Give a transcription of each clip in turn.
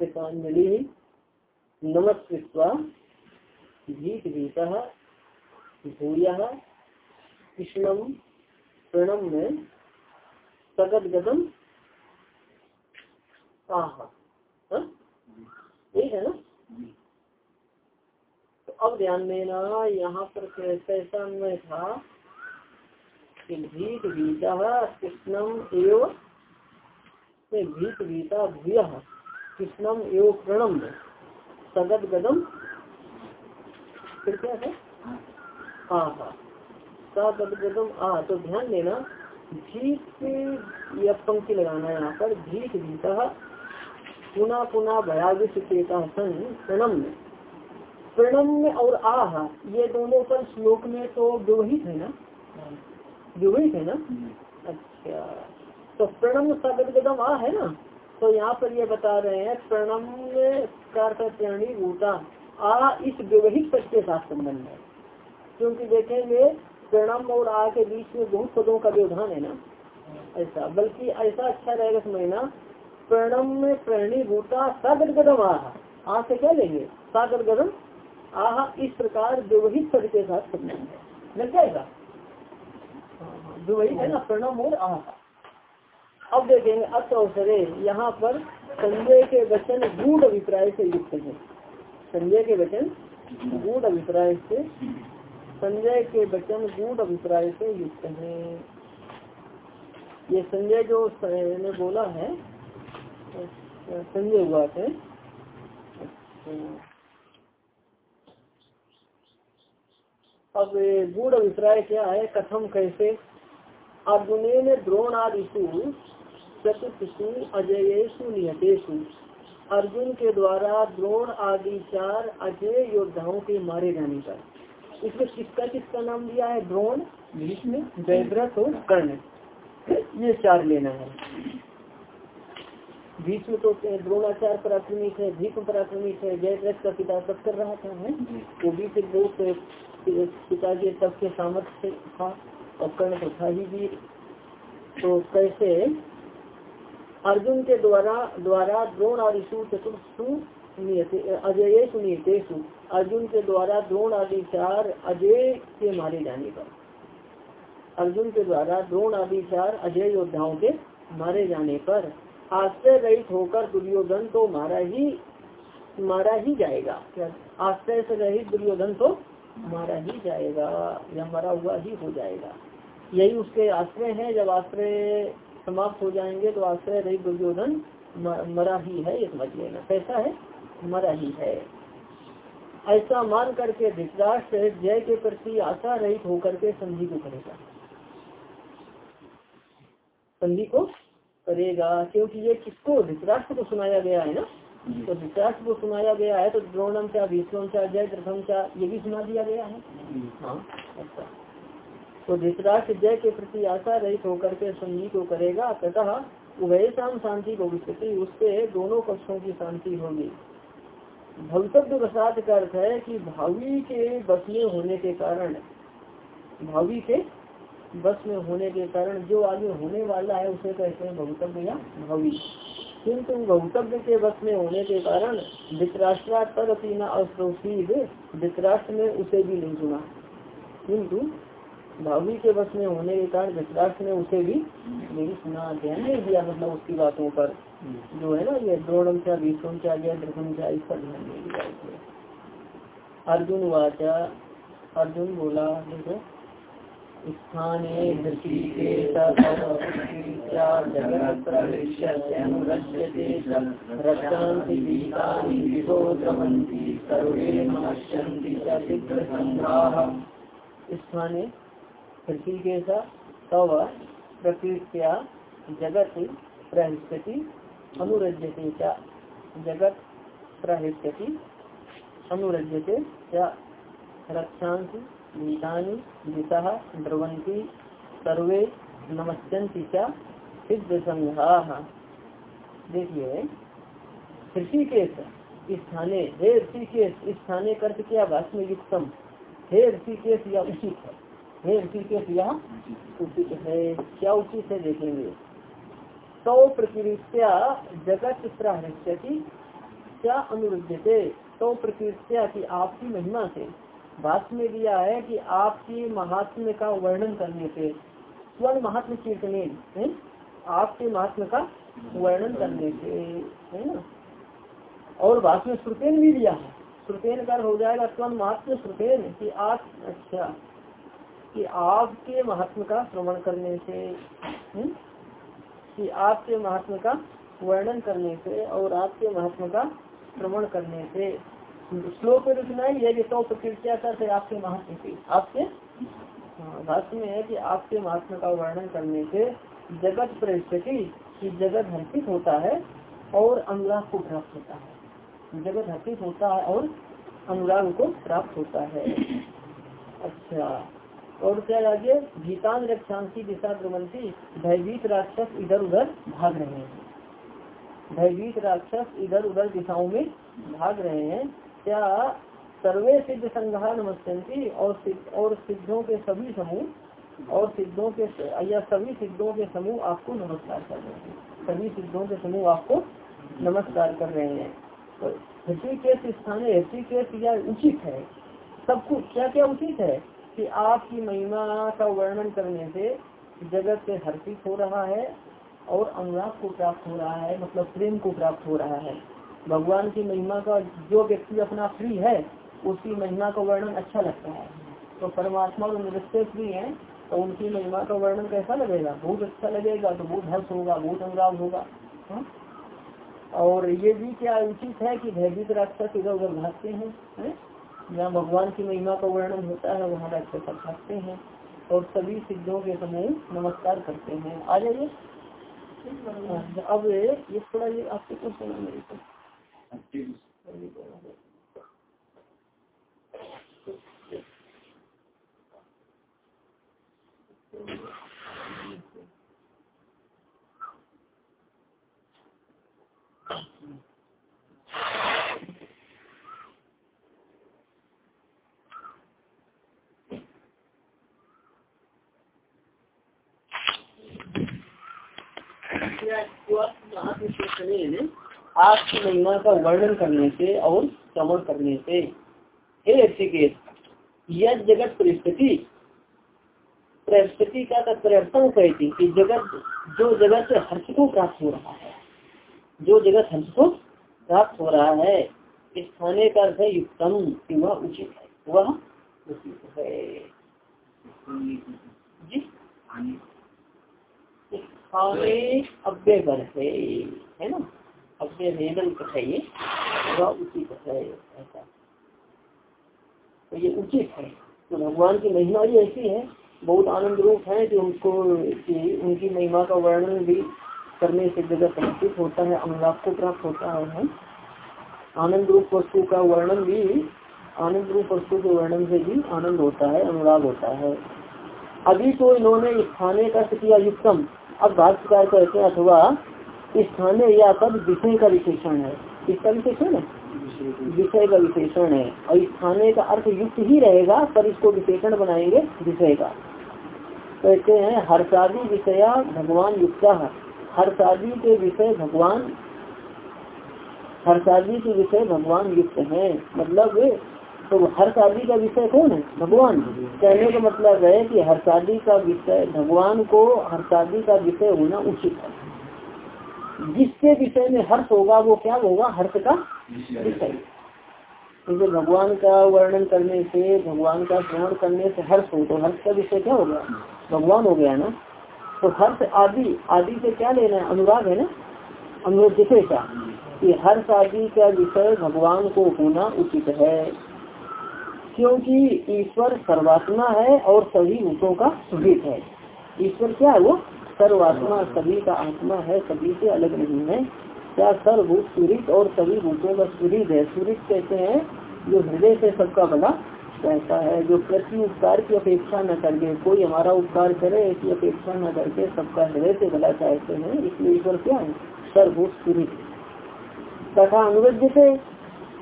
कृतांजलि नमस्कृत्वा भीत भीतः भूय प्रणम में सगत गदम आह ठीक है ना? तो अब ध्यान देना यहाँ पर कैसा में था भीत भीता कृष्णम एवं भीत भीता भूय कृष्णम एवं प्रणम सगत गदम। फिर क्या है? हाँ हाँ। सगत गदम आ तो ध्यान देना भीत यह पंक्ति लगाना है यहाँ पर भीत भीता पुनः पुनः भयावित सन प्रणम में प्रणम में और आह ये दोनों पर श्लोक में तो व्यवहित है ना? व्यवहित है ना? अच्छा। तो प्रणम सगत गदम आ है ना? तो यहाँ पर ये बता रहे हैं, प्रणम प्राणी भूता आ इस व्यवहित पद के साथ संबंध है। क्योंकि देखेंगे, प्रणम और आ के बीच में बहुत पदों का व्यवधान है ना? ऐसा, बल्कि ऐसा अच्छा रहेगा समझना, प्रणम में प्राणी भूता सागर गदम आह आ से क्या लेंगे? सागर गदम आह इस प्रकार व्यवहित पद के साथ संबंध है। लग जाएगा? व्यवहित है ना, प्रणम और आह अब देखेंगे अत्र अवसरे यहाँ पर संजय के वचन गूढ़ अभिप्राय से युक्त है। संजय के वचन गूढ़ अभिप्राय से, संजय के वचन गूढ़ अभिप्राय से युक्त है। ये संजय जो ने बोला है, संजय हुआ है। अब गूढ़ अभिप्राय क्या है, कथम कैसे? अर्जुन द्रोण आदिशु चतुर्थु अजयेशु निहतेशु अर्जुन के द्वारा द्रोण आदि चार अजय योद्धाओं के मारे जाने पर। इसमें किसका किसका नाम दिया है? द्रोण? भीष्म जयद्रथ और कर्ण ये चार लेना है। भीष्म तो द्रोणाचार पराक्रमिक है, भीष्म पराक्रमिक है जयद्रथ का पिता सब कर रहा था, है? वो भी फिर बहुत पिता के तब के सामर्थ्य था और कर्ण तो था ही वीर तो कैसे अर्जुन के द्वारा द्वारा द्रोण आदिशु चतुर्थु अजय सुनियतेशु अर्जुन के द्वारा द्रोण आदि चार अजय के मारे जाने पर। अर्जुन के द्वारा द्रोण आदि चार अजय योद्धाओं के मारे जाने पर आश्रय रहित होकर दुर्योधन तो मारा ही मारा ही जाएगा। आश्रय से रहित दुर्योधन तो मारा ही जाएगा, या मरा हुआ ही हो जाएगा। यही उसके आश्रय है, जब आश्रय समाप्त हो जाएँगे तो आश्रय रही दुर्योधन मरा ही है ये समझ लेना कैसा है? मरा ही है। ऐसा मान करके धृतराष्ट्र जय के प्रति आशा रहित होकर के संधि को करेगा। संधि को करेगा क्योंकि ये किसको? धृतराष्ट्र को सुनाया गया है ना? तो धृतराष्ट्र को सुनाया गया है तो द्रोणम चा भीष्म चा जय प्रथम चा ये भी सुना दिया गया है? हाँ। अच्छा। तो धृतराष्ट्र जय के प्रति आशा रहित होकर के संधि को करेगा, तथा उभय शाम शांति विस्तृति, उससे दोनों पक्षों की शांति होगी। भवितव्य प्रसाद का अर्थ है कि भावी के बस में होने के कारण, भावी के बस में होने के कारण जो आगे होने वाला है, उसे कहते हैं भवितव्य या भावी। किंतु भवितव्य के बस में होने के कारण वितराष्ट्रा तद अपना अश्रोषीद वितराष्ट्र ने उसे भी नहीं सुना। किंतु भावी के बस में होने के कारण धृतराष्ट्र ने उसे भी नहीं सुना ध्यान नहीं दिया मतलब उसकी बातों पर। जो है ना ये द्रोणम चा भीष्म चा जय द्रघम चा इस पर ध्यान नहीं दिया अर्जुन वाचा अर्जुन बोला देखो स्थाने स्थाने ऋषिकेशा तव प्रकृत्या जगत प्रहिष्यति, अनुरज्यते च। जगत प्रहिष्यति, अनुरज्यते च। रक्षांसि गीतानि दिशा द्रवंती सर्वे नमस्यन्ति च। सिद्ध संघा देखिए, ऋषिकेश स्थाने, हे ऋषिकेश स्थाने कर्त क्या भाषण युक्तम हे ऋषिकेश, या उचित है। हे ऋषिकेश यहाँ उचित है। क्या उचित है देखेंगे। तो प्रकृत्या जगत प्रहृष्यति, क्या अनुरुद्धते तो प्रकृत्या की आपकी महिमा से। भाष्य में दिया है कि आपकी महात्म का वर्णन करने से। स्वर्ण महात्म कीर्तन आपके महात्म का वर्णन करने से, है ना? और भाष्य में श्रुतेन भी दिया है। श्रुतेन कर हो जाएगा स्वर्ण महात्म श्रुतेन कि आप अच्छा। कि आपके महात्म का श्रवण करने से हुँ? कि आपके महात्म का वर्णन करने से और आपके महात्म का श्रवण करने से। श्लोक में रुचना ही है कि तो प्रकृतिया कर आपके महात्म की आपके? हाँ, भाष्य में है कि आपके महात्मा का वर्णन करने से जगत परिस्थिति की जगत हर्षित होता है और अनुराग को प्राप्त होता है। जगत हर्षित होता है और अनुराग को प्राप्त होता है। अच्छा। और क्या आगे गीतान रक्षांसी दिशा भ्रमंती भयभीत राक्षस इधर उधर भाग रहे हैं। भयभीत राक्षस इधर उधर दिशाओं में भाग रहे हैं। क्या सर्वे सिद्ध संघा नमस्ती और सिद्ध, और सिद्धों के सभी समूह, और सिद्धों के या सभी सिद्धों के समूह आपको नमस्कार कर रहे हैं। सभी सिद्धों के समूह आपको नमस्कार कर रहे हैं। तो ऋषिकेश स्थान, ऋषिकेश या उचित है। सब कुछ क्या क्या उचित है? कि आपकी महिमा का वर्णन करने से जगत से हर्षित हो रहा है और अनुराग को प्राप्त हो रहा है मतलब प्रेम को प्राप्त हो रहा है भगवान की महिमा का जो व्यक्ति अपना फ्री है, उसकी महिमा का वर्णन अच्छा लगता है तो परमात्मा जो नृत्य फ्री है तो उनकी महिमा का वर्णन कैसा लगेगा बहुत अच्छा लगेगा तो बहुत हर्ष होगा, बहुत अनुराग होगा हा? और ये भी क्या उचित है कि भयभीत राक्षस इधर उधर भागते हैं, है? जहाँ भगवान की महिमा का वर्णन होता है, वहाँ राक्षस भागते हैं और सभी सिद्धों के समूह नमस्कार करते हैं। आ जाइए। अब ये थोड़ा ये आपके कुछ सुना मेरे को। आपकी महिमा का वर्णन करने से और श्रवण करने से। हे ऋषिकेश, यह जगत परिस्थिति परिस्थिति का परिवर्तन कहती कि जगत, जो जगत हर्ष को प्राप्त हो रहा है, जो जगत हर्ष को प्राप्त हो रहा है इस खाने का अर्थ है युक्तम, कि वह उचित है, वह उचित है। जी? खाने अव्यय पर है है ना? अव्यय वेदन कथाइए वह उचित है, ऐसा। तो ये उचित है। तो भगवान की महिमा भी ऐसी है, बहुत आनंद रूप है कि उनको उनकी महिमा का वर्णन भी करने से जगह समर्पित होता है, अनुराग को प्राप्त होता है आनंद रूप वस्तु का वर्णन भी, आनंद रूप वस्तु के वर्णन से भी आनंद होता है, अनुराग होता है। अभी तो इन्होंने खाने का किया युक्तम। अब भाष्यकार कहते हैं अथवा स्थानीय या पद विषय का विशेषण है। इसका विशेषण है? विषय का विशेषण है। और स्थानीय का अर्थ युक्त ही रहेगा, पर इसको विशेषण बनाएँगे विषय का। कहते हैं, हर शादी विषया भगवान युक्त। हर शादी के विषय भगवान हर शादी के विषय भगवान युक्त है। मतलब तो हर शादी का विषय कौन है? भगवान। कहने का मतलब है कि हर शादी का विषय, भगवान को हर शादी का विषय होना उचित है। जिसके विषय में हर्ष होगा, वो क्या होगा? हर्ष का विषय। क्योंकि भगवान का वर्णन करने से, भगवान का श्रवण करने से हर्ष हो तो हर्ष का विषय क्या होगा भगवान हो गया ना। तो हर्ष आदि आदि से क्या लेना है? अनुराग है ना? अनुरोध का कि हर्ष आदि का विषय भगवान को होना उचित है। क्योंकि ईश्वर सर्वात्मा है और सभी भूतों का सुहित है। ईश्वर क्या है वो? सर्वात्मा, सभी का आत्मा है, सभी से अलग नहीं है। क्या सर्वभूत सूरित और सभी भूतों का सूरित है? सूरित कहते हैं? जो हृदय से सबका भला कहता है, जो प्रति उपकार की अपेक्षा न करके, कोई हमारा उपकार करे ऐसी अपेक्षा न करके सबका हृदय से भला चाहते हैं, इसलिए ईश्वर क्या है? सर्वभूत सूरित तथा अनुरुद्ध से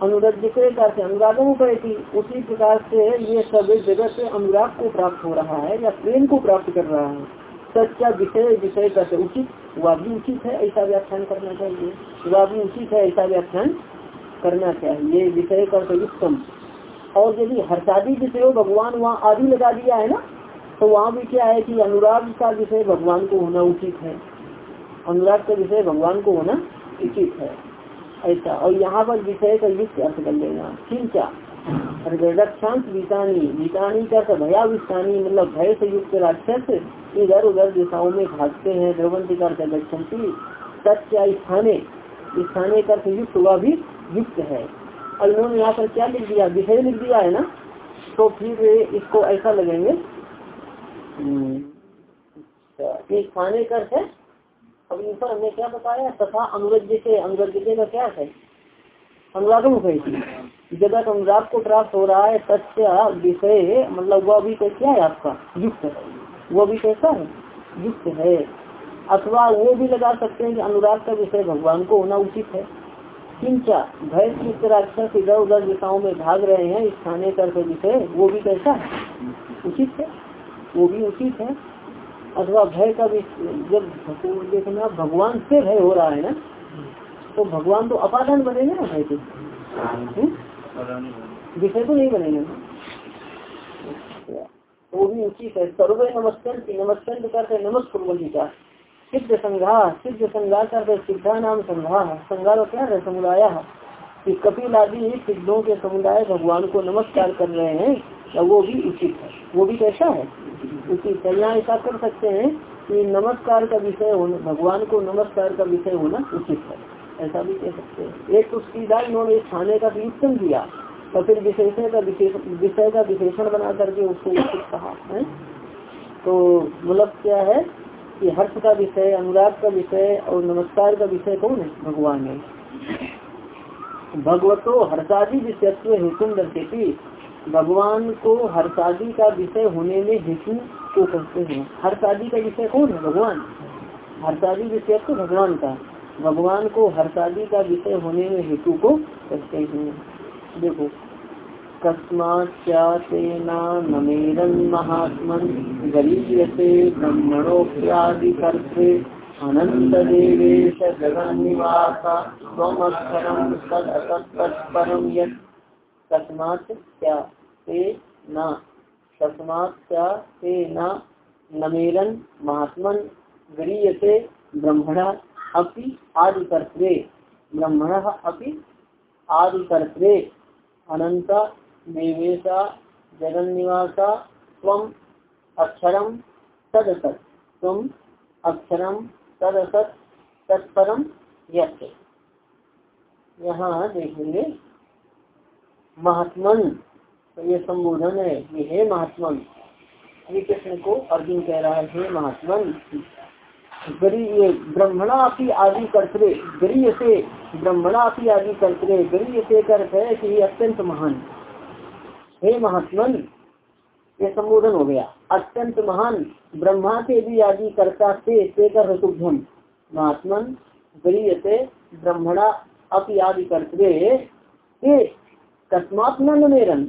अनुरज से अनुरागों थी, उसी प्रकार से ये सब जगत अनुराग को प्राप्त हो रहा है, या प्रेम को प्राप्त कर रहा है। सच्चा विषय विषय का उचित, वह भी उचित है, ऐसा व्याख्यान करना चाहिए। वह भी उचित है, ऐसा व्याख्यान करना चाहिए, विषय कर उत्तम। और यदि हर्षादी विषय भगवान वहाँ आदि लगा दिया है ना तो वहाँ भी क्या है कि अनुराग का विषय भगवान को होना उचित है। अनुराग का विषय भगवान को होना उचित है। ऐसा। और यहाँ पर विषय का युक्त अर्थ कर लेना किंचा रक्षांश बीतानी। बीतानी का भयाविष्टानी मतलब भय से युक्त राक्षस इधर उधर दिशाओं में भागते हैं द्रवंती कर गच्छन्ति सत्या स्थाने? स्थाने का युक्त हुआ भी युक्त है। और इन्होंने यहाँ पर क्या लिख दिया? विषय लिख दिया है ना? तो फिर इसको ऐसा लगेंगे। ये खाने कर है अब इन पर हमने क्या बताया? तथा अनुरज से अनुरज का क्या है? अनुरागम है जगत अनुराग को प्राप्त हो रहा है, सत्य विषय मतलब वह भी क्या है आपका? युक्त है। वो भी कैसा है? युक्त है। अथवा वो भी लगा सकते हैं कि अनुराग का विषय भगवान को होना उचित है। किंचा भय युक्त राक्षस इधर उधर दिशाओं में भाग रहे हैं, स्थानीय कर विषय वो भी कैसा है? उचित है। वो भी उचित है। अथवा भय का भी जब देखना भगवान से भय हो रहा है ना तो भगवान तो अपादान बनेंगे ना भय के हम्म? विषय तो नहीं बनेंगे वो भी उचित है, सर्वे नमस्कार नमस्कार करते नमस्कुर्वंती का। सिद्ध संघा सिद्ध संघा करते, सिद्धा नाम संघा। संघा का क्या है, समुदाय? कपिल आदि सिद्धों के समुदाय भगवान को नमस्कार कर रहे हैं। तो वो भी उचित है। वो भी कैसा है? उचित है। यहाँ ऐसा कर सकते हैं कि नमस्कार का विषय होना, भगवान को नमस्कार का विषय होना उचित है। ऐसा भी कह सकते हैं। एक तो सीधा इन्होंने खाने का वियुक्तन दिया और फिर विशेषण का विषय का विशेषण बना करके उसको उचित कहा, है? तो मतलब क्या है कि हर्ष का विषय, अनुराग का विषय और नमस्कार का विषय कौन है? भगवान है। भगवतो हर्षादि विषयत्व हेतु दर्शेती भगवान को हर शादी का विषय होने में हेतु को कहते हैं? हर शादी का विषय कौन है? भगवान। हर शादी विषय तो भगवान का। भगवान को हर शादी का विषय होने में हेतु को कहते हैं। देखो कस्मात्ना नमेरन महात्मन गरीयते ब्रह्मणोप्यादि करते अनंत देवेश जगन निवास स्वमक्षरम तस्मात क्या? ते न। तस्मात क्या? ते न। नमेरन महात्मन गरीयते ब्रह्मण अपि आदि कर्तृ ब्रह्मण अपि आदि कर्तृ अनंत देवेशा, जगन्निवासा स्वम अक्षरम तदसत। तुम अक्षरम तदसत। तत्परम यहाँ देखेंगे महात्मन। तो ये संबोधन है ये है महात्मन, श्री कृष्ण को अर्जुन कह रहा है महात्मन गरीय ब्रह्मणा अपनी आदि कर्तरे गरीय से ब्रह्मणा अपनी आदि कर्तरे गरीय से अर्थ है कि अत्यंत महान। हे महात्मन, ये संबोधन हो गया। अत्यंत महान ब्रह्मा के भी आदि कर्ता से कर तुभ्यम महात्मन गरीय से ब्रह्मणा अपनी आदि कर्तरे तस्मात मेरन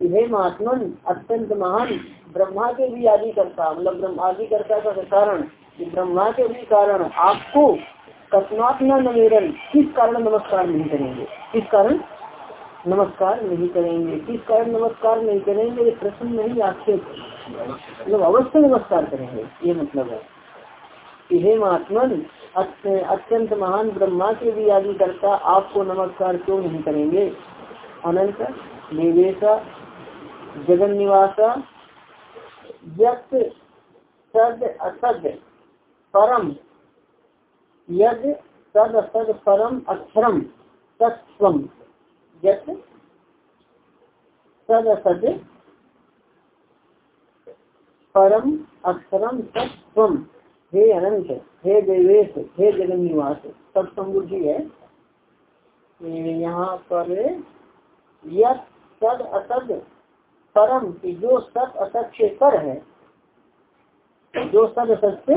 हे महात्मन अत्यंत महान ब्रह्मा के भी आदि करता मतलब ब्रह्म आदि करता का कारण ब्रह्मा के भी कारण आपको तस्मात न नमेरन किस कारण नमस्कार नहीं करेंगे? किस कारण? नमस्कार नहीं करेंगे। किस कारण नमस्कार नहीं करेंगे? ये प्रश्न नहीं, आक्षेप। मतलब अवश्य नमस्कार करेंगे, ये मतलब है। हे महात्मन अत्यंत महान ब्रह्मा के भी आदि करता आपको नमस्कार क्यों नहीं करेंगे? अनंत, निवेश जगन निवास सद, असद, परम। यद, सद, असद, परम, अक्षरम तत्व यद, सद, असद, परम, अक्षरम तत्व हे अनंत, हे देवेश, हे जगन निवास सब समृद्धि है यहाँ पर यद सद असद परम, की जो सत असत से पर है, जो सद असत से,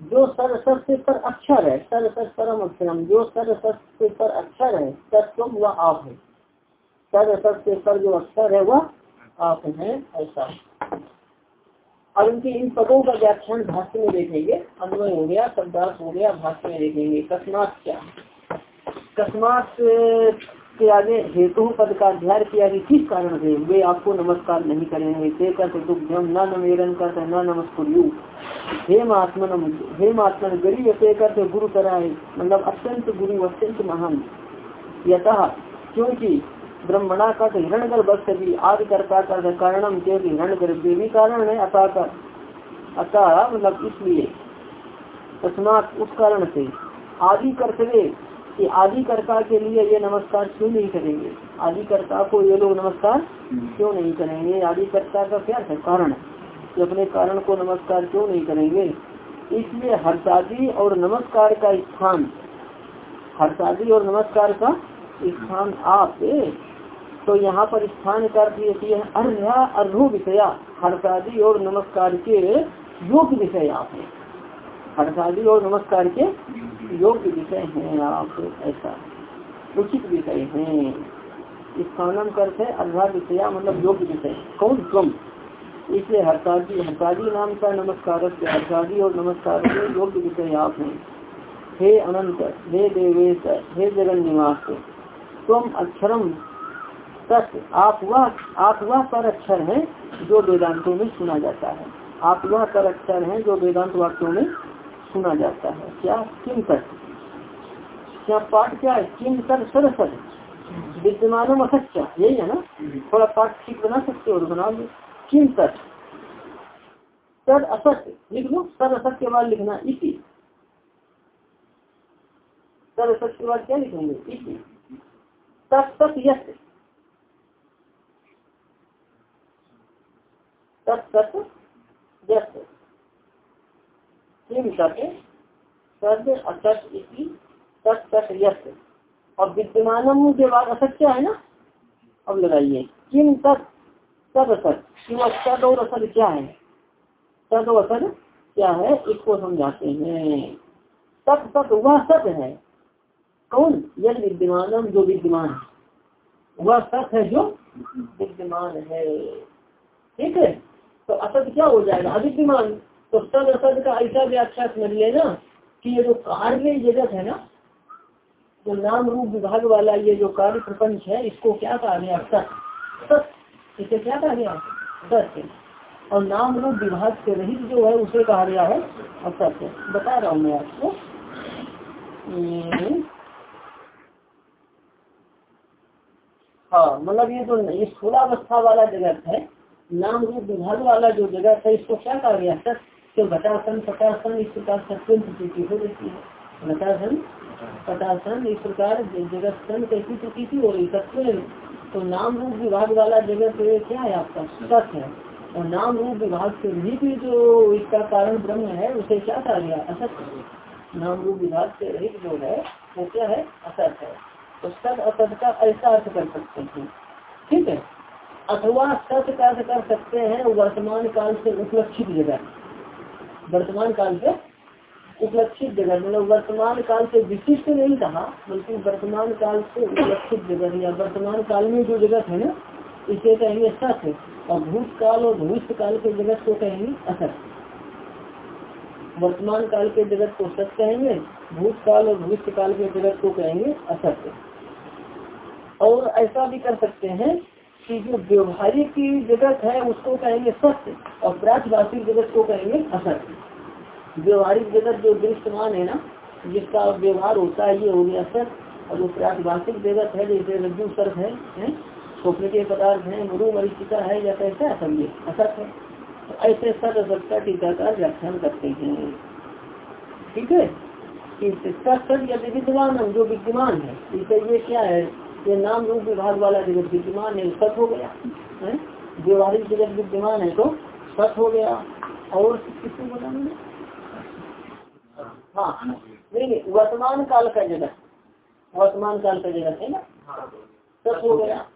जो सद असत से पर अक्षर है सद असत परम अक्षरम जो सद असत से पर अक्षर है तत्व वह आप है। सद असत से पर जो अक्षर है वह आप है, ऐसा। अब इनके इन पदों का व्याख्यान भाष्य में देखेंगे। अन्वय हो गया शब्दार्थ हो गया, भाष्य में देखेंगे। कस्मात क्या? कस्मात के आगे हेतु पद का अध्ययन किया कि किस कारण से वे आपको नमस्कार नहीं करेंगे ते कर कर नमस्कुरु हे महात्मन हे महात्मन गरीब ते कर गुरु कराए मतलब अत्यंत गुरु, अत्यंत महान। यतः, क्योंकि ब्रह्मणा का हिरण गर्भ भी आदि करता कर कारणम के हिरण गर्भ भी कारण है, अतः कर अतः मतलब इसलिए, तस्मात उस कारण से आदि कर्तव्य कि आदि कर्ता के लिए ये नमस्कार क्यों नहीं करेंगे? आदि कर्ता को ये लोग नमस्कार क्यों नहीं करेंगे? आदि कर्ता का क्या है? कारण कि अपने कारण को नमस्कार क्यों नहीं करेंगे? इसलिए हर्षादी और नमस्कार का स्थान, हर्षादी और नमस्कार का स्थान आप तो यहाँ पर स्थान का अर्थ ये अर्घा अर्घो विषया, हर्षादी और नमस्कार के योग्य विषय आप है। हर्षादी और नमस्कार के योग्य विषय हैं आप, ऐसा। उचित विषय हैं। स्थानम करते अर्घा विषया मतलब योग्य विषय। कौन कम? इसलिए हरताजी हरताजी नाम का नमस्कार हर्षादी और नमस्कार के योग्य विषय आप हैं। हे अनंत, हे देवेश, हे जगन निवास तुम अक्षरम तक आप वह आप वह पर अक्षर है जो वेदांतों में सुना जाता है। आप वह कर अक्षर है जो वेदांत वाक्यों में सुना जाता है। क्या किम तक क्या पाठ क्या है? किम कर सरसर विद्यमान असत्य। यही है ना? थोड़ा पाठ ठीक बना सकते हो बना लो। किम तक सर असत्य लिख लो सर असत्य के बाद लिखना इसी सर असत्य के बाद क्या लिखेंगे? इसी तक तक यश तत्त यश असत विद्यमान के बाद असत्य है ना? अब लगाइए। किम तत् तद असत। क्यों तद और असत क्या है? तद और असत क्या है? इसको समझाते हैं। तत् तत् वह सत है। कौन? यद विद्यमान जो विद्यमान है। वह सत है जो विद्यमान है। ठीक है? तो असत क्या हो जाएगा? अविद्यमान। तो सद असद का ऐसा व्याख्या समझ लेना कि ये जो कार्य जगत है ना, जो नाम रूप विभाग वाला ये जो कार्य प्रपंच है, इसको क्या कहा गया? सत सत इसे क्या कहा गया? सत्य। और नाम रूप विभाग से रहित जो है, उसे कहा गया है असत्य। बता रहा हूँ मैं आपको। हम्म। हाँ मतलब ये जो ये स्थूलावस्था वाला जगत है। नाम रूप विभाग वाला जो जगत है, इसको क्या कहा गया? सत तो घटासन पटासन इस प्रकार सत्य प्रतीति हो रहती है। घटासन पटासन इस प्रकार जगत सन कैसी प्रतीति हो रही सत्य तो नाम रूप विभाग वाला जगत क्या है आपका? सत है। और नाम रूप विभाग से भी जो इसका कारण ब्रह्म है, उसे क्या कहा गया? असत नाम रूप विभाग से रहित जो है, वो क्या है? असत है। तो सत असत का ऐसा अर्थ कर सकते हैं। ठीक है? अथवा सत्य का कर सकते हैं, वर्तमान काल से उपलक्षित जगह वर्तमान काल से उपलक्षित जगत मतलब वर्तमान काल से विशिष्ट नहीं कहा, बल्कि वर्तमान काल से उपलक्षित जगत या वर्तमान काल में जो जगत है ना, इसे कहेंगे सत्य, और भूतकाल और भविष्य काल के जगत को कहेंगे असत वर्तमान काल के जगत को सत्य कहेंगे, भूतकाल और भविष्य काल के जगत को कहेंगे असत्य। और ऐसा भी कर सकते हैं कि जो व्यवहारिक जगत है उसको कहेंगे सत्य और प्राचवासिक जगत को कहेंगे असत्य। व्यवहारिक जगत जो दृष्टमान है ना जिसका व्यवहार होता है ये हो गया सत्य। और जो प्राचवासिक जगत है जैसे रज्जु सर्फ है, है? स्वप्न के पदार्थ है मरु मरीचिका है या कैसा ये? असत है। तो ऐसे सत असत का टीकाकार व्याख्यान करते हैं। ठीक है? या विद्यमान जो विद्यमान है इसे ये क्या है? ये नाम रूप विभाग वाला जगत विद्यमान है सत हो गया व्यवहारिक जगत विद्यमान है तो सत हो गया। और किसको बताना हाँ नहीं वर्तमान काल का जगत, वर्तमान काल का जगत है ना? सत हो गया।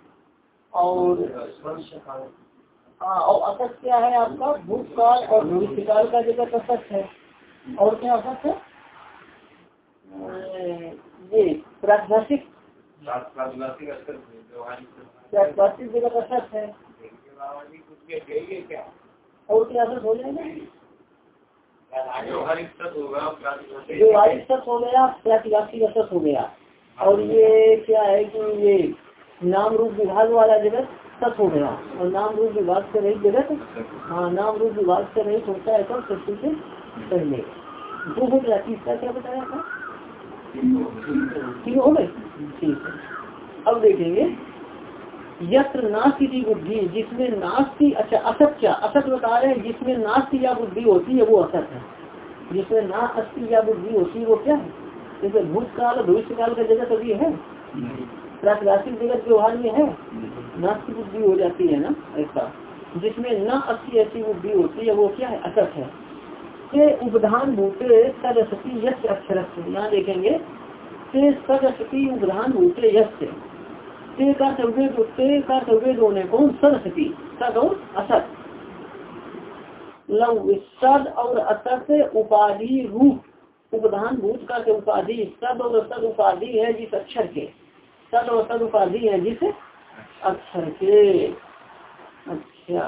और हाँ और असत क्या है आपका? भूतकाल और भविष्य काल का जगत असत है। और क्या असत है? ये प्राकृतिक जगत असत है। और क्या असत हो? जाएगा। व्यवहारिक होगा हो गया हो गया और ये क्या है कि ये नाम रूप विभाग वाला जगत सत हो गया और नाम रूप विभाग से रही जगत हाँ नाम रूप विभाग से रहित होता है कब सत्य से पहले। दो हो गया तीसरा क्या बताया था? ठीक हो गए। ठीक है। अब देखेंगे, यत्र नास्ती बुद्धि, जिसमें नास्ती अच्छा असत क्या? असत बता रहे हैं, जिसमें नास्ती या बुद्धि होती है, वो असत है। जिसमें ना अस्थि या बुद्धि होती है, वो क्या है? जैसे भूतकाल भविष्य काल का जगत अभी है। प्राकृतिक जगत व्यवहार में है, नास्ती बुद्धि हो जाती है ना ऐसा जिसमें न अस्थि ऐसी बुद्धि होती है, वो क्या है? असत है। उपधान भूते सदस्ती यश अक्षर यहाँ देखेंगे ते सदस्ती उपधान भूते यश ते का सर्वेद ते का सर्वेद होने कौन सदस्ती सद और असत सद और असत उपाधि रूप। उपधान भूत का उपाधि, सद और सद उपाधि है जिस अक्षर के। सद और सद उपाधि है जिस अक्षर के। अच्छा।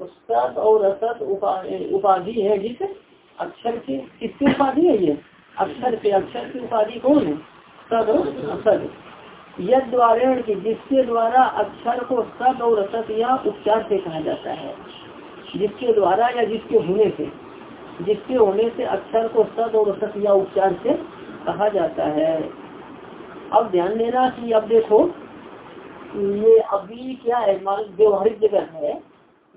तो सत और असत उपाधि है जिस अक्षर की। किसकी उपाधि है ये? अक्षर के अक्षर की उपाधि कौन है? सद और असत यद द्वारा की जिसके द्वारा अक्षर को सद और असत या उपचार से कहा जाता है। जिसके द्वारा या जिसके होने से। जिसके होने से अक्षर को सद और असत या उपचार से कहा जाता है। अब ध्यान देना कि अब देखो, ये अभी क्या है? मान व्यवहारिक जगत है,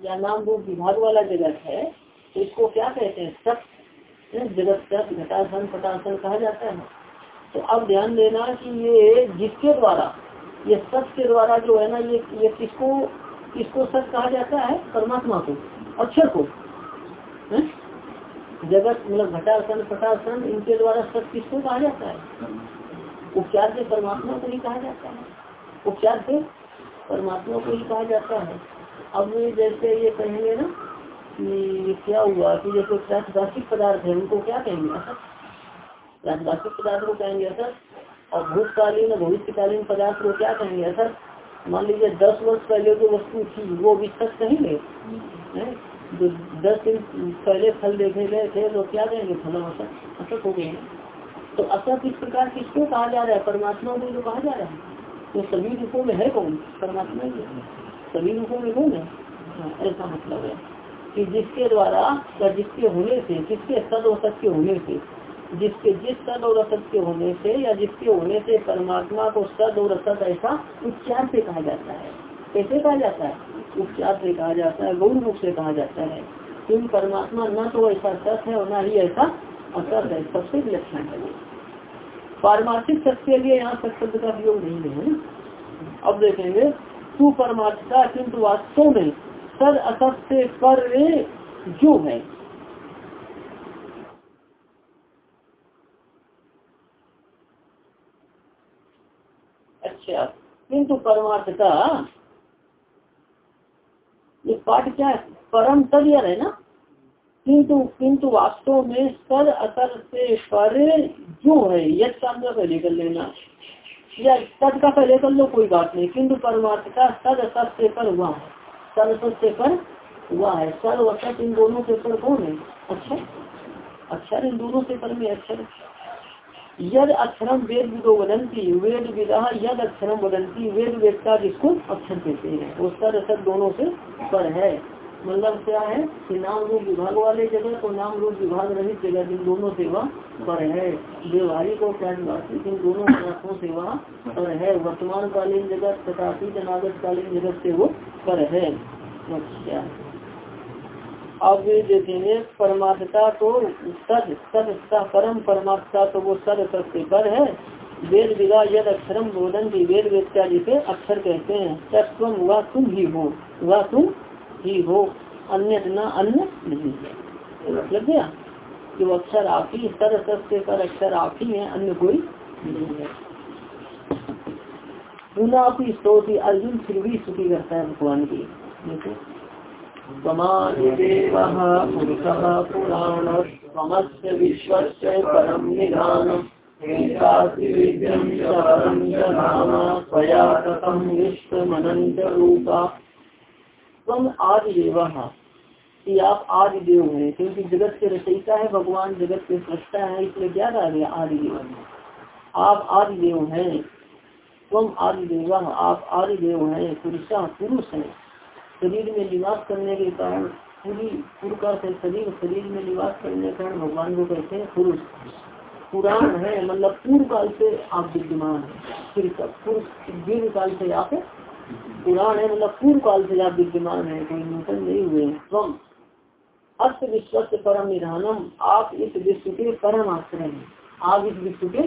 या नाम रूप विभाग वाला जगत है तो इसको क्या कहते हैं? सत जगत सत घटासन, पटासन कहा जाता है। तो अब ध्यान देना कि ये जिसके द्वारा, ये सत के द्वारा जो है ना, ये ये किसको किसको सत कहा जाता है? परमात्मा को, अक्षर को? जगत मतलब घटासन, पटासन, इनके द्वारा सत किसको कहा जाता है? उपचार से परमात्मा को ही कहा जाता है? उपचार से? परमात्मा को ही कहा जाता है। अब जैसे ये कहेंगे ना कि क्या हुआ कि जैसे प्रातभाषिक पदार्थ है, उनको क्या कहेंगे? असत प्रातभाषिक पदार्थ को कहेंगे असत और भूतकालीन और भविष्यकालीन पदार्थ को क्या कहेंगे असत मान लीजिए दस वर्ष पहले जो वस्तु थी, वो अभी तक कहेंगे जो दस दिन पहले फल देखे गए थे तो क्या कहेंगे? फल असत असत हो गए तो असत इस प्रकार किसको कहा जा रहा है? परमात्मा को जो कहा जा रहा है। तो सभी रूपों में है कौन? परमात्मा ही सभी रूपों में कौन है, ऐसा मतलब है। कि जिसके द्वारा या जिसके होने से किसके सद और सत्य होने से, जिसके, जिस सद और असत्य होने से या जिसके होने से परमात्मा को सद और असत ऐसा उपचार से कहा जाता है। कैसे कहा जाता है? उपचार से कहा जाता है गौर रूप से कहा जाता है। क्योंकि परमात्मा न तो ऐसा सत है और न ही ऐसा असत है, सबसे विलक्षण है वो। पारमार्थिक सत्य के लिए यहाँ सत शब्द का उपयोग नहीं है अब देखेंगे तू परमात्मा किंतु वास्तव में सद असत से पर जो है। अच्छा किंतु परमार्थता ये पाठ क्या है? परम तद है ना? किंतु किंतु वास्तव में सद असर से पर जो है यद का पहले कर लेना। या तद का पहले कर लो, कोई बात नहीं। किंतु परमार्थ का सद असत से पर हुआ है सद असत से पर हुआ है। सर असत इन दोनों से पर कौन है अक्षर अक्षर इन दोनों से पर में अक्षर यद अक्षरम वेद विदो वदंती, वेद विदा यद अक्षरम वदंती, वेद वेद का जिसको अक्षर कहते हैं। वो सर असत दोनों से पर है। मतलब क्या है? कि नाम रूप विभाग वाले जगह तो नाम रूप विभाग रहित जगह इन दोनों से वह पर है। व्यवहारिक और प्राणवासिक इन दोनों पदार्थों से वह पर है। वर्तमान कालीन जगत तथा अनागत कालीन जगत से वो पर है। अच्छा। अब देखेंगे, परमात्मा तो सद सद परम परमात्मा तो वो सद सत्य पर है। वेद विदा यद अक्षरम बोधन की वेद वेद का जिसे अक्षर कहते हैं। तत्व वह तुम ही हो वह तुम ही हो। अन्य न, अन्य नहीं है। मतलब क्या वो अक्षर आप ही, सर सत्य पर अक्षर आप ही है अन्य कोई नहीं है। पुनः अपनी अर्जुन फिर भी स्तुति करता है भगवान की। देखो। पुरुषः पुराणस्य विश्वस्य परं निधानम्। एकाग्रं परं त्वया ततं विश्वमनन्तरूपा त्वम आदि कि आप आदि देव हैं, क्योंकि जगत के रचयिता है, भगवान जगत के सृष्टा है, इसलिए क्या कहा गया? आदि देव आप आदि देव हैं, तुम आदि देव, आप आदि देव हैं, पुरुषा पुरुष है। शरीर में निवास करने के कारण पूरी पूर्व से शरीर शरीर में निवास करने के कारण भगवान को कहते हैं पुरुष। पुराण है मतलब पूर्व काल से आप विद्यमान है। दीर्घ काल से आप पुराण है मतलब पूर्व काल से आप विद्यमान है, कोई नूतन नहीं हुए तुम अस्त विश्व परम निधानम। आप इस विश्व के परम आश्रय हैं। आप इस विश्व के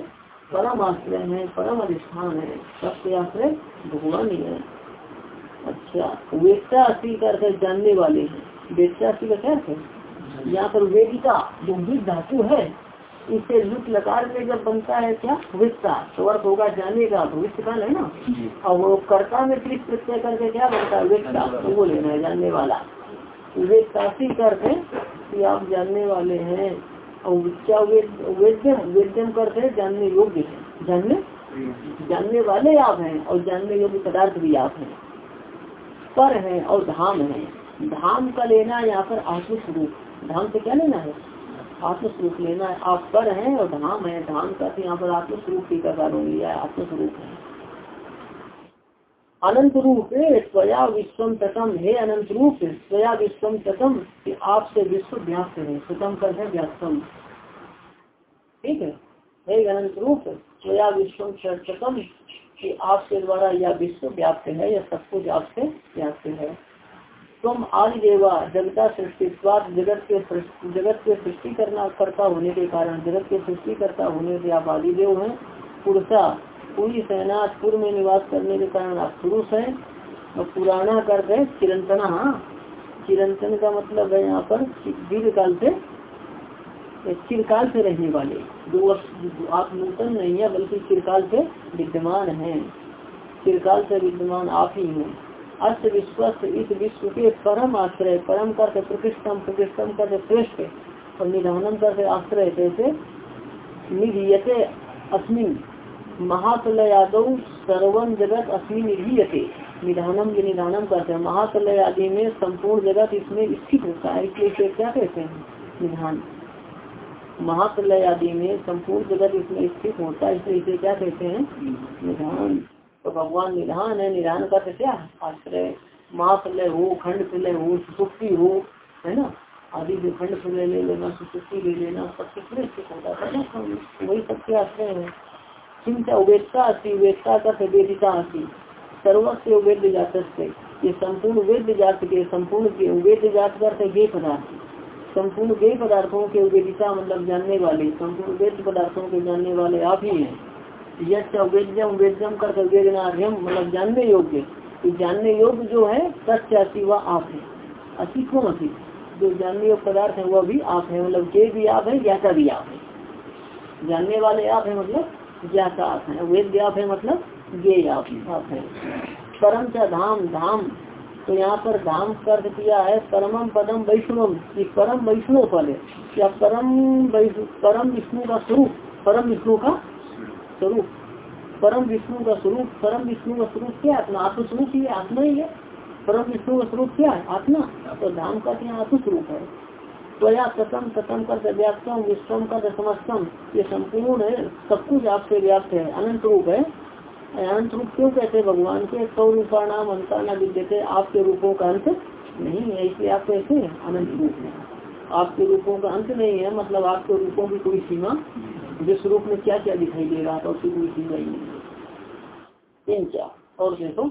परम आश्रय है परम अधिष्ठान है। सबसे आश्रय भगवान ही है। अच्छा वेदता अस्थि कर जानने वाले हैं। वेदता अस्थि का क्या है? यहाँ पर वेदिका जो विद धातु है इससे लुट लकार में जब बनता है क्या? वित्ता तो अर्थ होगा जाने का वित्त काल है ना? और वो कर्ता में कृष्ण प्रत्यय करके क्या बनता है? वित्ता तो वो लेना है जानने वाला। वे काफ़ी करते कि आप जानने वाले हैं। और क्या वेद्यम वेद्यम करते जानने योग्य है। जानने जानने वाले आप हैं और जानने योग्य पदार्थ भी आप हैं। पर है और धाम है। धाम का लेना यहाँ पर आत्मस्वरूप। धाम से क्या लेना है? आत्मस्वरूप लेना है। आप पर हैं और धाम है। धाम का यहाँ पर आत्मस्वरूप टीकाकारों लिया है। आत्मस्वरूप है। अनंत रूप स्वया विश्वम तटम हे अनंत रूप स्वया विश्वम तटम आपसे विश्व व्याप्त है। सुतम कर है व्याप्तम। ठीक है? हे अनंत रूप स्वया विश्वम तटम कि आपके द्वारा यह विश्व व्याप्त है, या सब कुछ आपसे व्याप्त है। तुम आदि देवा जगता सृष्टि जगत के जगत के सृष्टि करना करता होने के कारण, जगत के सृष्टि करता होने से आप आदि देव है। पुरुषा पूरी सेना पूर्व में निवास करने के कारण आप पुरुष है और पुराना कर गए चिरंतना। चिरंतन का मतलब है यहाँ पर दीर्घ काल से चिरकाल से रहने वाले। जो आप नूतन नहीं है, बल्कि चिरकाल से विद्यमान है। चिरकाल से विद्यमान आप ही हैं। अस्त विश्वस्त इस विश्व के परम आश्रय, परम करते प्रतिष्ठम प्रतिष्ठम कर श्रेष्ठ और निधानम कर आश्रय, जैसे निधीयते अस्मिन। महाप्रलय यादव सर्वन जगत अस्मी निधीयते। निधानम ये निधानम करते हैं। महाप्रलय आदि में संपूर्ण जगत इसमें स्थित होता है। इसलिए इसे क्या कहते हैं? निधान। महाप्रलय आदि में संपूर्ण जगत इसमें स्थित होता है। इसलिए इसे क्या कहते हैं? निधान। तो भगवान निधान है। निधान का क्या? आश्रय। महाप्रलय हो खंड प्रलय हो, सुसुप्ति हो, है ना? आदि खंड प्रलय ले लेना, सुसुप्ति ले लेना सबसे स्थित होता है? वही सबके आश्रय है। चिंता उवेदता अस्थि उवेदता का वेदिता अस्थि सर्वस्व वेद जात ये संपूर्ण वेद जात के, संपूर्ण के वेद जात कर पदार्थ। संपूर्ण गे पदार्थों के वेदिता मतलब जानने वाले, संपूर्ण वेद पदार्थों के जानने वाले आप ही हैं। यश वेद्यम कर वेदनार्यम मतलब जानने योग्य। जानने योग्य जो है, सत्य वह आप है। अति कौन अति जो जानने योग्य पदार्थ है, वह भी आप है। मतलब जे भी आप है, ज्ञाता भी आप है। जानने वाले आप है मतलब ज्ञाता आप है। वेद आप है मतलब ये आप है। परम चा धाम धाम। तो यहाँ पर धाम कर्त किया है परमम पदम वैष्णव परम वैष्णव पद है। या परम परम विष्णु का स्वरूप, परम विष्णु का स्वरूप। परम विष्णु का स्वरूप, परम विष्णु का स्वरूप क्या आत्मा आत्म स्वरूप ही आत्मा ही है। परम विष्णु का स्वरूप क्या है? आत्मा। तो धाम का यहाँ आत्म स्वरूप है। त्वया प्रथम प्रथम कर व्याप्तम विश्वम कर समस्तम ये संपूर्ण है, सब कुछ आपसे व्याप्त है। अनंत रूप है। अनंत रूप क्यों कहते हैं? भगवान के सौ रूपा नाम अंता न विद्यते आपके रूपों का अंत नहीं है, इसलिए आप कहते हैं अनंत रूप है। आपके रूपों का अंत नहीं है मतलब आपके रूपों की कोई सीमा जिस रूप में क्या क्या दिखाई दे रहा था, उसकी कोई सीमा ही नहीं है। और देखो।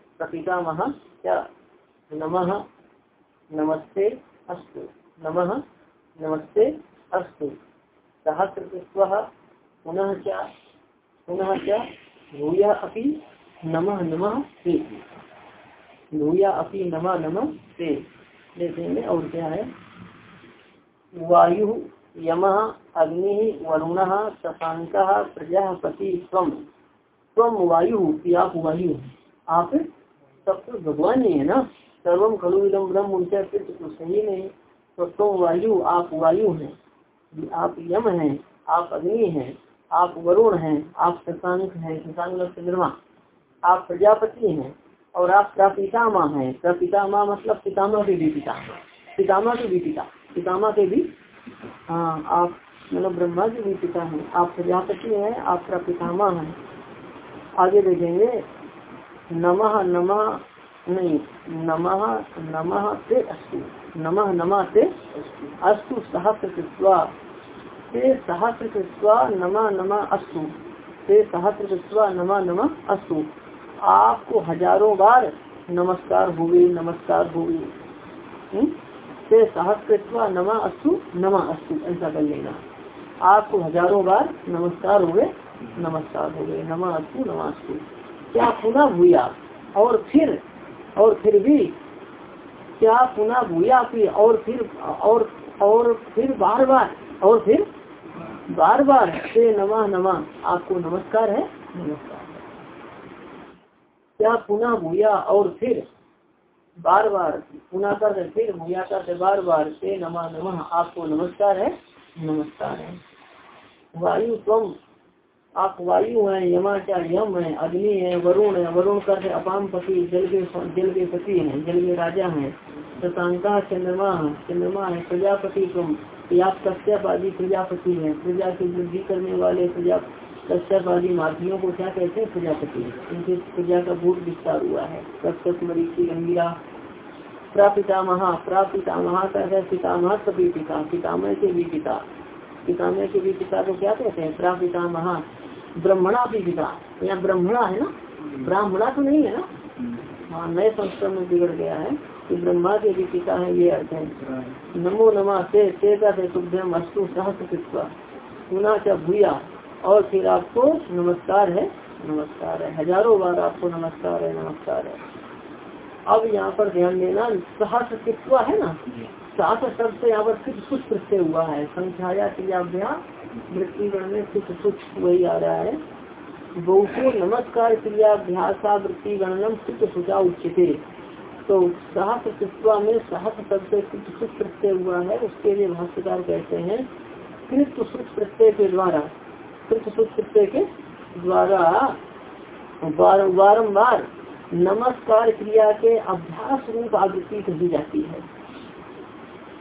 प्रपितामह क्या नमः, नमस्ते, अस्तु। नमः, नमस्ते, अस्तु। सहस्रपुष्प पुनः क्या पुनः क्या भूय अपि नमः नमः ते भूया अपि नमः नमः ते देखेंगे और क्या है? वायु यम, अग्नि, वरुण शशांक प्रजापति स्वम स्वम वायु आप वायु आप सब कुछ भगवान ही है ना? सर्वम खलु इदम ब्रह्म उनसे कुछ सही नहीं। तो तुम वायु, आप वायु हैं। आप यम हैं, आप अग्नि हैं, आप वरुण हैं, आप शशांक हैं, शशांक चंद्रमा आप प्रजापति हैं और आप प्रपितामा हैं। प्रपितामा मतलब पितामा के भी पिता। पितामा के भी पिता। पितामा के भी हाँ आप मतलब ब्रह्मा के भी पिता हैं। आप प्रजापति हैं, आप प्रपितामा हैं। आगे देखेंगे। नमः नमः नहीं, नमः नमः से अस्तु। नमः नमः से अस्तु। सहस्र कृत्वा ते सहस्र कृत्वा नमा नमा अस्तु। ते सहस्र कृत्वा नमा नमा अस्तु। आपको हज़ारों बार नमस्कार हुए नमस्कार हुए। हम्म? से सहस्कृत्वा नमा अस्तु नमा अस्तु, ऐसा कर लेना। आपको हज़ारों बार नमस्कार हुए, नमस्कार हो गए नमा अस्तु नमा अस्तु। क्या पुनः भूया? और फिर और फिर भी क्या पुनः भूया फिर और फिर, और और फिर बार बार, और फिर बार बार से नमा नमा। आपको नमस्कार है? नमस्कार। क्या पुनः भूया और फिर बार बार, पुनः कर फिर भूया कर बार बार से नमा नमा। आपको नमस्कार है? नमस्कार है। वायु तुम आप वायु है यमाचार यम है, अग्नि है, वरुण है, वरुण कर अपाम पति, जल के जल के पति है, जल के राजा है शशांका चंद्रमा है चंद्रमा है, प्रजापति तुम आप कश्यप आदि प्रजापति है, प्रजा की वृद्धि करने वाले प्रजा कश्यप आदि मार्गियों को क्या कहते हैं? प्रजापति इनके प्रजा का भूत विस्तार हुआ है। कश्यप मरीची गंभीरा। प्रापितामह प्रापितामह का है पितामह सभी पिता, पितामह के भी पिता। पितामह के भी पिता को क्या कहते हैं? प्रापितामह ब्रह्मणा भी पिता। यहाँ ब्रह्मणा है ना? ब्राह्मणा तो नहीं है ना? हाँ नए संस्कृत में बिगड़ गया है कि ब्रह्मा के भी पिता है, ये अर्थ है। नमो नमा से तुभ्यम अस्तु सहसा पुनः च भूया। और फिर आपको नमस्कार है नमस्कार है। हज़ारों बार आपको नमस्कार है नमस्कार है। अब यहाँ पर ध्यान देना सहस है ना? सहस शब्द से पर कुछ प्रत्यय हुआ है। संख्या क्रियाभ्या वृत्तिगण में कुछ कुछ वही आ रहा है। बहुको नमस्कार क्रियाभ्यासा वृत्ति गणनम कुछ सुचा उचित तो सहस कित्वा में सहस शब्द से कुछ कुछ प्रत्यय हुआ है। उसके लिए भाष्यकार कहते हैं, कृत सुख प्रत्यय के द्वारा। कृत सुख प्रत्यय के द्वारा बारम्बार नमस्कार क्रिया के अभ्यास रूप आवृत्ति कही जाती है।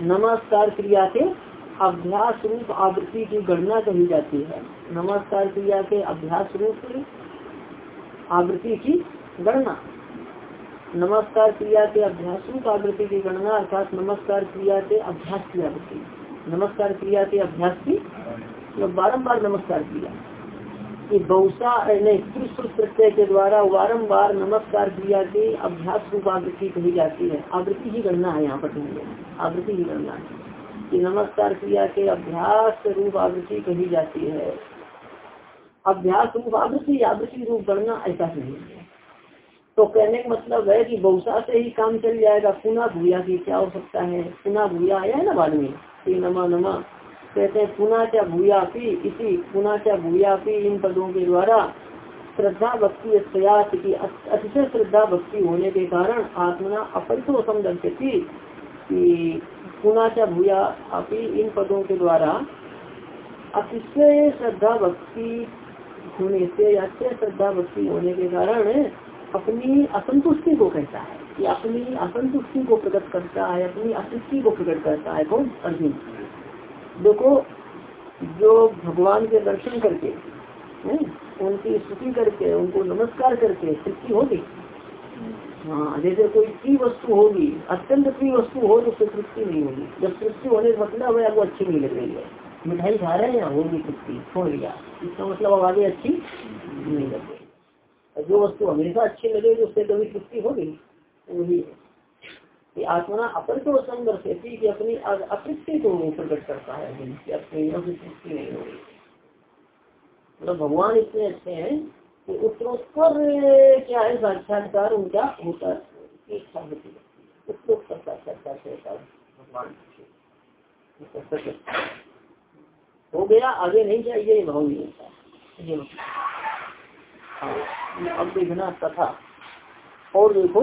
नमस्कार क्रिया के अभ्यास रूप आवृत्ति की गणना कही जाती है। नमस्कार क्रिया के अभ्यास रूप आवृत्ति की गणना। नमस्कार क्रिया के अभ्यास रूप आवृत्ति की गणना अर्थात नमस्कार क्रिया के अभ्यास की आवृत्ति। नमस्कार क्रिया के अभ्यास की मतलब बारम्बार नमस्कार किया कि बहुसा नहीं प्रत्यय के द्वारा बारम्बार नमस्कार क्रिया के अभ्यास रूप आवृत्ति कही जाती है। आवृत्ति ही गणना है यहाँ पर आवृत्ति ही गणना है कि नमस्कार क्रिया के अभ्यास रूप आवृत्ति कही जाती है। अभ्यास रूप आवृत्ति आवृत्ति रूप गणना ऐसा नहीं है। तो कहने का मतलब है कि बहुसा से ही काम चल जाएगा। पुनः भूया की क्या हो सकता है? पुनः भूया आया है ना बाद में नमा नमा। कहते हैं, पुनः क्या भूयापी इसी, पुनः क्या भूयापी इन पदों के द्वारा श्रद्धा भक्ति की अतिशय श्रद्धा भक्ति होने के कारण आत्मना अपरितो समझती कि पुनः क्या भूया अपी इन पदों के द्वारा अतिशय श्रद्धा भक्ति होने से अतिशय श्रद्धा भक्ति होने के कारण अपनी असंतुष्टि को कहता है, कि अपनी असंतुष्टि को प्रकट करता है, अपनी असंतुष्टि को प्रकट करता है कौन? अर्जुन। देखो, जो भगवान के दर्शन करके, है? उनकी स्तुति करके, उनको नमस्कार करके तृप्ति होगी। हाँ जैसे कोई प्रिय वस्तु होगी, अत्यंत प्रिय वस्तु हो तो तृप्ति नहीं होगी। जब तृप्ति होने का मतलब है वो अच्छी नहीं लग रही है। मिठाई खा रहे हैं होगी तृप्ति छोड़ लिया इसका मतलब अब आगे अच्छी नहीं लग रही जो वस्तु हमेशा अच्छी लगेगी, उससे कभी तृप्ति होगी? वही है कि आत्मा अपरितो संघर्ष कि अपनी अतृप्ति को प्रकट करता है अपनी तृप्ति नहीं होगी मतलब भगवान इतने अच्छे हैं कि उत्तरोत्तर क्या है? साक्षात्कार उनका होता इच्छा होती उत्तुक चर्चा से भगवान हो गया, आगे नहीं चाहिए भाव नहीं होता। हाँ। अब देखना तथा और देखो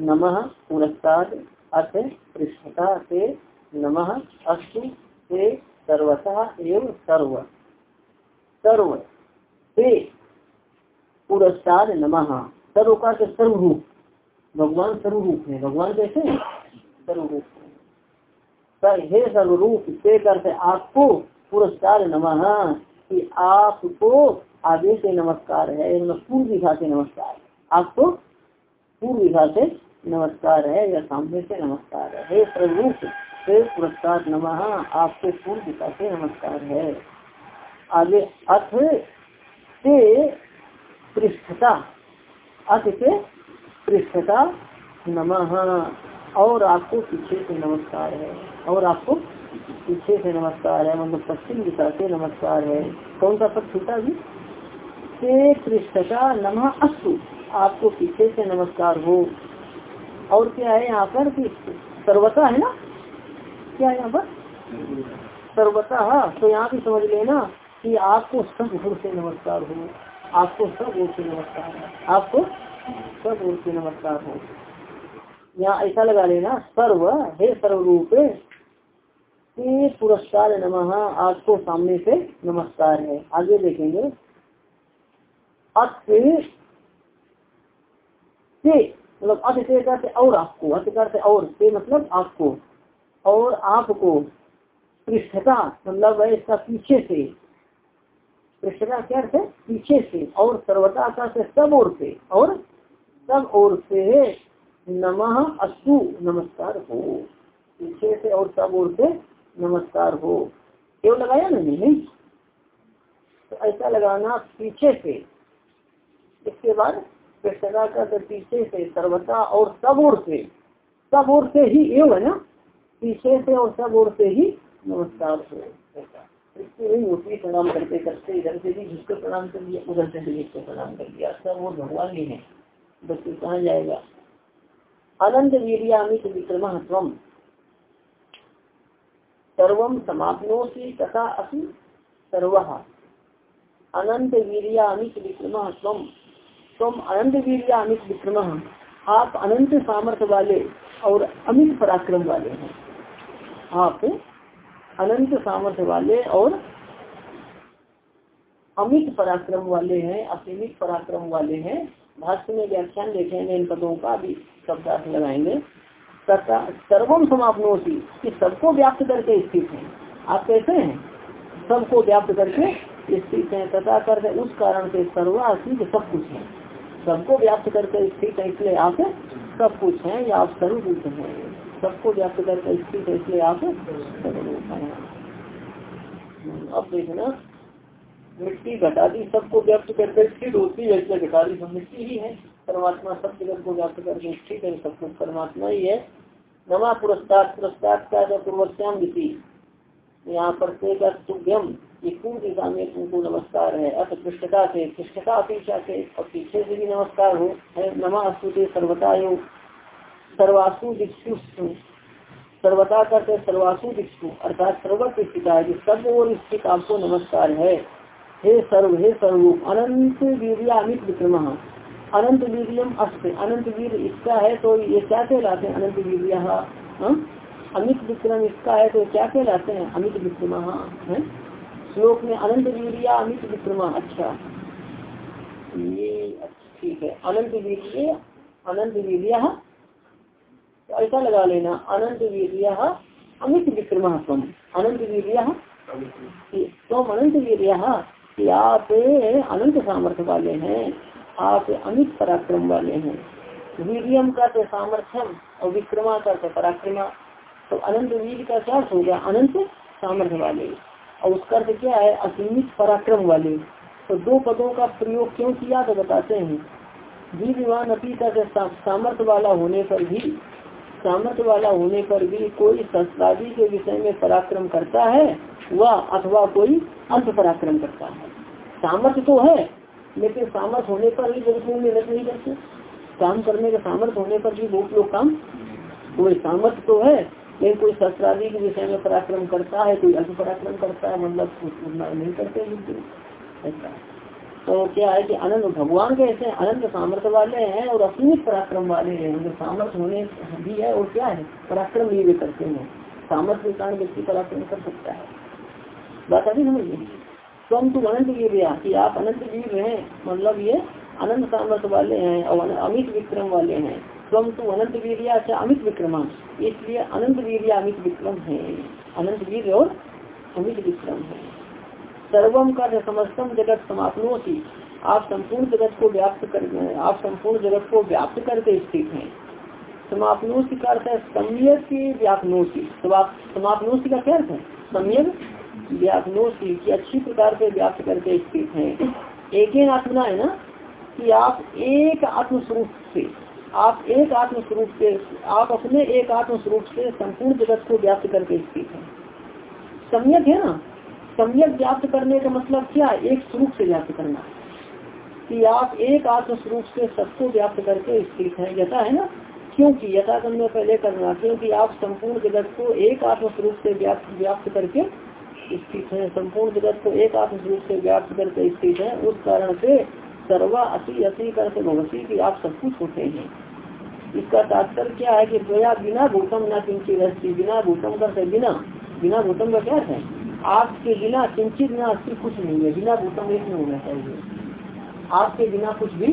नमः पुरस्ताद अथ पृष्ठता ते नमः अस्तु ते सर्वतः एवं सर्व। सर्व। ते पुरस्ताद नम। सर्व का सर्वरूप। भगवान सर्वरूप है। भगवान कैसे सर्वरूप हे। सर्वरूप से करते आपको पुरस्कार नमः कि आपको आगे से नमस्कार है पूर्व दिशा से नमस्कार आपको पूर्व दिशा से नमस्कार है, या सामने से नमस्कार है। हे प्रभु पुरस्कार नमः, आपको पूर्व दिशा से नमस्कार है। आगे, अथ से पृष्ठता, अथ से पृष्ठता नमः, और आपको पीछे से नमस्कार है। और आपको पीछे से नमस्कार है मतलब पश्चिम दिशा से नमस्कार है। कौन सा पद छूटा भी से पृष्ठता नमः अस्तु, आपको पीछे से नमस्कार हो। और क्या है यहाँ पर? सर्वता है ना? क्या है यहाँ पर? सर्वता। हाँ तो यहाँ भी समझ लेना कि आपको सब ओर से नमस्कार हो। आपको सब ओर से नमस्कार आपको सब ओर से नमस्कार हो। यहाँ ऐसा लगा लेना, सर्व हे सर्वरूप पुरस्कार नमः, आपको सामने से नमस्कार है। आगे देखेंगे। मतलब अथ से करते और आपको अथ करते और से मतलब आपको और आपको पृष्ठता मतलब है इसका पीछे से, पृष्ठता क्या है? पीछे से, और सर्वता का से सब ओर से, और सब ओर से नमः अस्तु, नमस्कार हो। पीछे से और सब ओर से नमस्कार हो। क्यों लगाया ना नहीं? तो ऐसा लगाना पीछे से, इसके बाद पृष्ठता का पीछे से सर्वता और सब ओर से, सब ओर से ही एव है ना? पीछे से और सब ओर से ही नमस्कार हो। इससे प्रणाम करते करते इधर से भी जिसको प्रणाम कर दिया, उधर से भी इसको प्रणाम कर दिया। सब और भगवान ही है। बच्चे, कहा जाएगा? अनंत वीरियामित विक्रम स्वम सर्वम समाप्नोसी तथा असि सर्व। अनंत वीरियामित विक्रम स्वम तुम अनंत वीर या अमित विक्रम आप अनंत सामर्थ्य वाले और अमित पराक्रम वाले हैं। आप अनंत सामर्थ्य वाले और अमित पराक्रम वाले हैं, असीमित पराक्रम वाले हैं। भाष्य में व्याख्यान देखेंगे इन पदों का भी शब्दार्थ लगाएँगे। तथा सर्वम समापनोसी कि सबको व्याप्त करके स्थित है। आप कैसे हैं? सबको व्याप्त करके स्थित है, तथा करके उस कारण से सर्वासी सब कुछ है। सबको व्याप्त करके स्थित है, इसलिए आप सब कुछ है, या आप सर्वभूत है। सबको व्याप्त करके स्थित है, इसलिए आप सर्वभूत है। अब देखना, मिट्टी घटा दी सबको व्याप्त करके स्थित होती है, इसलिए घटा दी मिट्टी ही है। परमात्मा सब जगत को व्याप्त करके स्थित है, सब कुछ परमात्मा ही है। नवा पुरस्कार पुरस्कार का पूर्वश्याम यहाँ पर तुभ्यम ये पूर्व दिशा में तुमको नमस्कार है। अथ पृष्ठता से पृष्ठता अपेक्षा से और पीछे से भी नमस्कार हो, है नमा अस्तुते सर्वता यो सर्वासु दिक्षु सर्वता करते सर्वासु दिक्षु, अर्थात सर्वत्र स्थित है सर्व और स्थित आपको नमस्कार है। हे सर्व हे सर्व, अनंत वीर अमित विक्रम। अनंत वीरियम अस्त, अनंत वीर इसका है तो ये क्या कहलाते हैं? अनंत वीर हाँ? अमित विक्रम इसका है तो क्या कहलाते हैं? अमित विक्रम, है? श्लोक में अनंत वीरिया अमित विक्रमा अच्छा। ये ठीक है। अनंत वीर अनंत वीरिया तो ऐसा लगा लेना। अनंत वीरिया अमित विक्रमा तुम अनंत वीरिया तुम अनंत वीरिया, कि आप अनंत सामर्थ्य वाले हैं। आप अमित पराक्रम वाले हैं। वीरियम का तो सामर्थ्यम और विक्रमा का तो पराक्रमा। तो अनंत वीर का क्या हो गया? अनंत सामर्थ्य वाले। और उसका अर्थ क्या है? असीमित पराक्रम वाले। तो दो पदों का प्रयोग क्यों किया तो बताते हैं। वीरवान अपीता से सामर्थ्य वाला होने पर भी सामर्थ्य वाला होने पर भी कोई संस्कारी के विषय में पराक्रम करता है वह अथवा कोई अंत पराक्रम करता है। सामर्थ्य तो है, लेकिन सामर्थ्य होने पर भी बहुत लोग नहीं करते। काम करने का सामर्थ्य होने पर भी बहुत लोग काम कोई सामर्थ्य तो है लेकिन कोई शस्त्रादि के विषय में पराक्रम करता है, कोई अल्प पराक्रम करता है मतलब नहीं करते ऐसा। तो क्या है कि अनंत, भगवान कैसे अनंत सामर्थ्य वाले हैं और असीमित पराक्रम वाले हैं। उनके सामर्थ्य होने भी है और क्या है? पराक्रम भी वे करते हैं। सामर्थ्य के कारण व्यक्ति पराक्रम कर सकता है। बात अभी समझिए स्वयं तुम अनंत वीर कि आप अनंत वीर हैं मतलब ये अनंत सामर्थ्य वाले हैं और अमित विक्रम वाले हैं। स्वयं तुम अनंत वीरिया अच्छा अमित विक्रमा इसलिए अनंत वीरिया अमित विक्रम है। अनंत वीर और अमित विक्रम है। सर्वम का समस्तम जगत समाप्नोति। आप संपूर्ण जगत को व्याप्त कर, आप संपूर्ण जगत को व्याप्त करके स्थित हैं। समाप्नोति का अर्थ है सम्यक व्यापनोति। समाप्नोति का क्या अर्थ है? सम्यक व्यापनोति की अच्छी प्रकार से व्याप्त करके स्थित है। एक ही आत्मना है ना कि आप एक आत्मस्वरूप से आप एक आत्मस्वरूप से, आप अपने एक आत्म स्वरूप से संपूर्ण जगत को व्याप्त करके स्थित है। सम्यक है ना? सम्यक व्याप्त करने का मतलब क्या? एक स्वरूप से व्याप्त करना। कि आप एक आत्म स्वरूप से सबको व्याप्त करके स्थित है। यथा है ना? क्योंकि यथा में पहले करना, क्योंकि आप संपूर्ण जगत को एक आत्म स्वरूप से व्याप्त व्याप्त करके स्थित है। संपूर्ण जगत को एक आत्म स्वरूप से व्याप्त करके स्थित है। उस कारण से सर्वा अति अति करके भगवती की आप सब कुछ होते हैं। इसका तात्पर्य क्या है कि बिना भूतम न किंचित बिना भूतम करते बिना बिना भूतम का क्या है? आपके बिना किंचित न अस्थिर कुछ नहीं है, बिना भूतम एक नहीं होना चाहिए। आपके बिना कुछ भी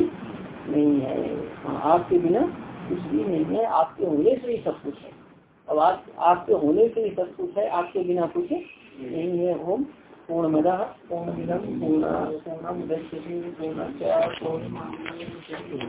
नहीं है। हाँ आपके बिना कुछ भी नहीं है, आपके होने से ही सब कुछ है। अब आप, आपके होने से ही सब कुछ है, आपके बिना कुछ नहीं है। ओम पूर्ण मदा पूर्ण पूर्ण पूर्ण